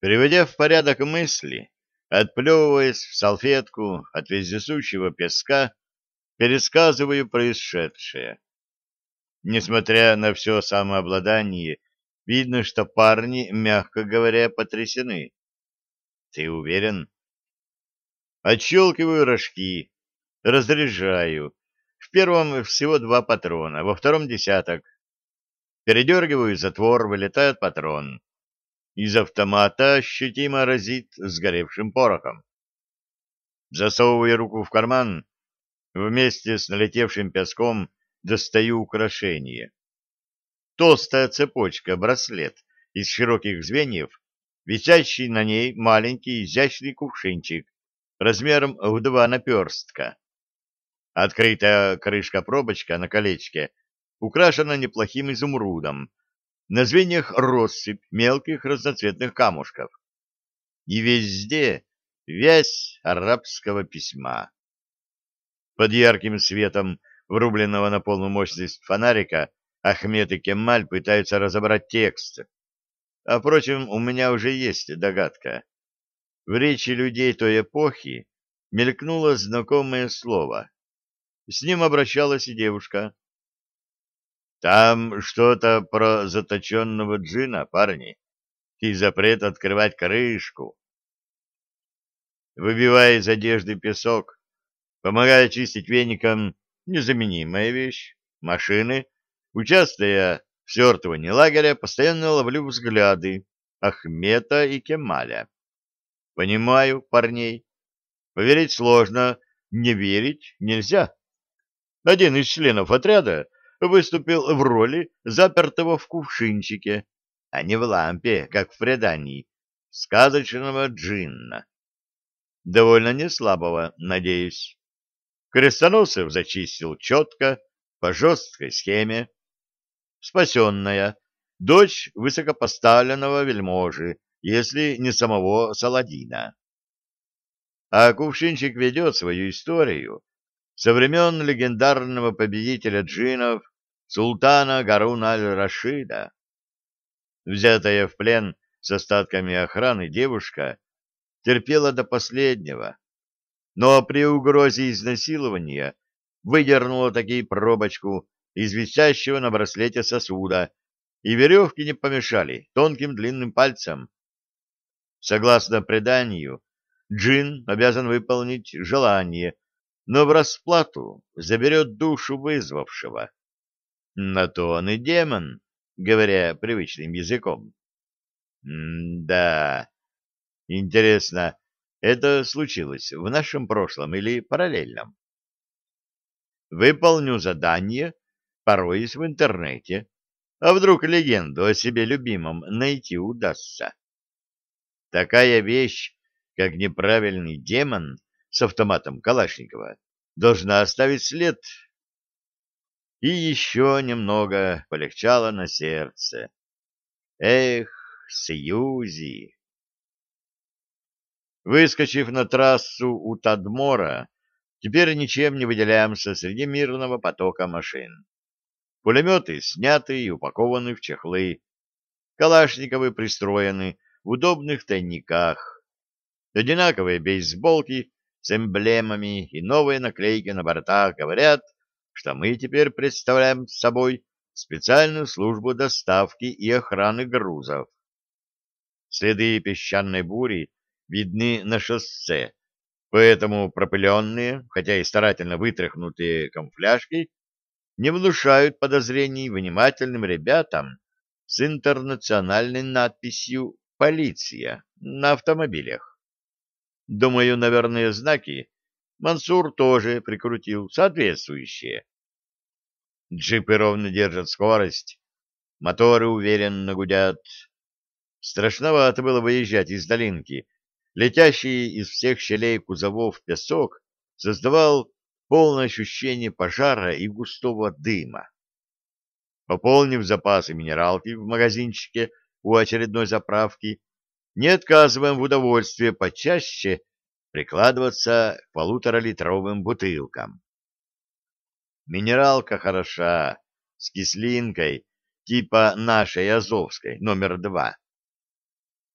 Приводя в порядок мысли, отплевываясь в салфетку от вездесущего песка, пересказываю происшедшее. Несмотря на все самообладание, видно, что парни, мягко говоря, потрясены. Ты уверен? Отщелкиваю рожки, разряжаю. В первом всего два патрона, во втором десяток. Передергиваю затвор, вылетает патрон. Из автомата ощутимо разит сгоревшим порохом. Засовывая руку в карман, вместе с налетевшим песком достаю украшение. Толстая цепочка, браслет из широких звеньев, висящий на ней маленький изящный кувшинчик размером в два наперстка. Открытая крышка-пробочка на колечке украшена неплохим изумрудом, на звеньях россыпь мелких разноцветных камушков. И везде вязь арабского письма. Под ярким светом врубленного на полную мощность фонарика Ахмед и Кемаль пытаются разобрать текст. А, впрочем, у меня уже есть догадка. В речи людей той эпохи мелькнуло знакомое слово. С ним обращалась и девушка. Там что-то про заточенного джина, парни, и запрет открывать крышку. Выбивая из одежды песок, помогая чистить веником, незаменимая вещь, машины, участвуя в свертывании лагеря, постоянно ловлю взгляды Ахмета и Кемаля. Понимаю парней. Поверить сложно, не верить нельзя. Один из членов отряда выступил в роли запертого в кувшинчике, а не в лампе, как в предании, сказочного джинна. Довольно неслабого, надеюсь. Крестоносцев зачистил четко, по жесткой схеме. Спасенная, дочь высокопоставленного вельможи, если не самого Саладина. А кувшинчик ведет свою историю со времен легендарного победителя джинов султана Гаруна аль-Рашида. Взятая в плен с остатками охраны девушка терпела до последнего, но при угрозе изнасилования выдернула таки пробочку из висящего на браслете сосуда, и веревки не помешали тонким длинным пальцем. Согласно преданию, джин обязан выполнить желание, но в расплату заберет душу вызвавшего. На то он и демон, говоря привычным языком. М-да. Интересно, это случилось в нашем прошлом или параллельном? Выполню задание, пороюсь в интернете. А вдруг легенду о себе любимом найти удастся? Такая вещь, как неправильный демон, с автоматом Калашникова должна оставить след. И еще немного полегчало на сердце. Эх, Сьюзи! Выскочив на трассу у Тадмора, теперь ничем не выделяемся среди мирного потока машин. Пулеметы сняты и упакованы в чехлы. Калашниковы пристроены в удобных тайниках. Одинаковые бейсболки с эмблемами и новые наклейки на бортах говорят, что мы теперь представляем собой специальную службу доставки и охраны грузов. Следы песчаной бури видны на шоссе, поэтому пропыленные, хотя и старательно вытряхнутые камуфляжки, не внушают подозрений внимательным ребятам с интернациональной надписью «Полиция» на автомобилях. Думаю, наверное, знаки Мансур тоже прикрутил соответствующие. Джипы ровно держат скорость, моторы уверенно гудят. Страшновато было выезжать из долинки. Летящий из всех щелей кузовов песок создавал полное ощущение пожара и густого дыма. Пополнив запасы минералки в магазинчике у очередной заправки, не отказываем в удовольствии почаще прикладываться к полуторалитровым бутылкам. Минералка хороша, с кислинкой, типа нашей Азовской, номер два.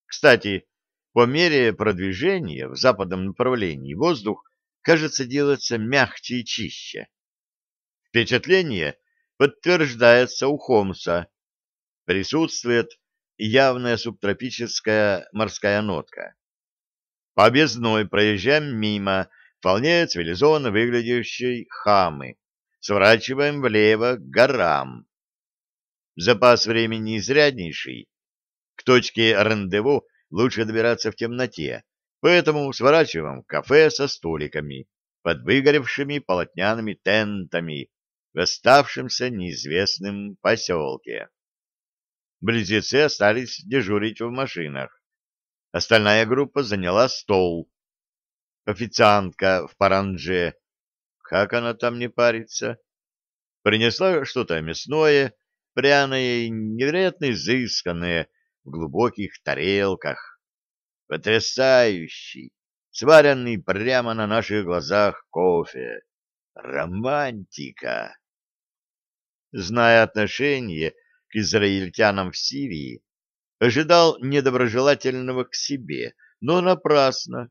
Кстати, по мере продвижения в западном направлении воздух, кажется, делаться мягче и чище. Впечатление подтверждается у Холмса. Присутствует явная субтропическая морская нотка. По объездной проезжаем мимо вполне цивилизованно выглядящей хамы, сворачиваем влево к горам. Запас времени изряднейший. К точке рандеву лучше добираться в темноте, поэтому сворачиваем в кафе со столиками под выгоревшими полотняными тентами в оставшемся неизвестном поселке. Близнецы остались дежурить в машинах. Остальная группа заняла стол. Официантка в паранже, как она там не парится, принесла что-то мясное, пряное и невероятно изысканное в глубоких тарелках. Потрясающий, сваренный прямо на наших глазах кофе. Романтика! Зная отношение к израильтянам в Сирии, ожидал недоброжелательного к себе, но напрасно.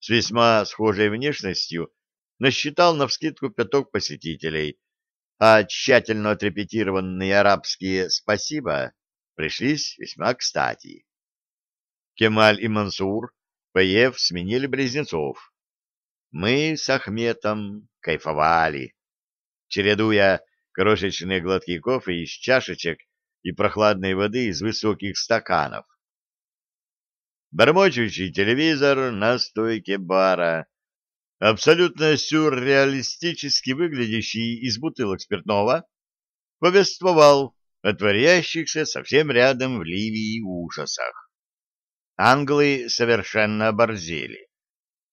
С весьма схожей внешностью насчитал навскидку пяток посетителей, а тщательно отрепетированные арабские «спасибо» пришлись весьма кстати. Кемаль и Мансур, поев, сменили близнецов. Мы с Ахметом кайфовали, чередуя крошечные глотки кофе из чашечек и прохладной воды из высоких стаканов. Бормочущий телевизор на стойке бара, абсолютно сюрреалистически выглядящий из бутылок спиртного, повествовал о творящихся совсем рядом в Ливии ужасах. Англы совершенно оборзели.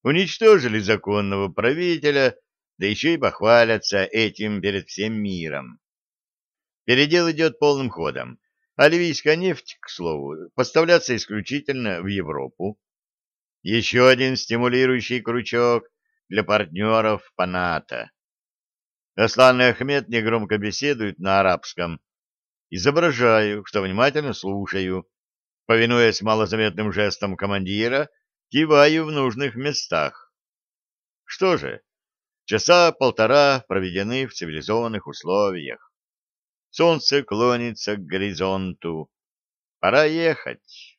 Уничтожили законного правителя, да еще и похвалятся этим перед всем миром. Передел идет полным ходом, а ливийская нефть, к слову, поставляется исключительно в Европу. Еще один стимулирующий крючок для партнеров по НАТО. Аслан и Ахмед негромко беседуют на арабском. Изображаю, что внимательно слушаю. Повинуясь малозаметным жестам командира, киваю в нужных местах. Что же, Часа полтора проведены в цивилизованных условиях. Солнце клонится к горизонту. Пора ехать.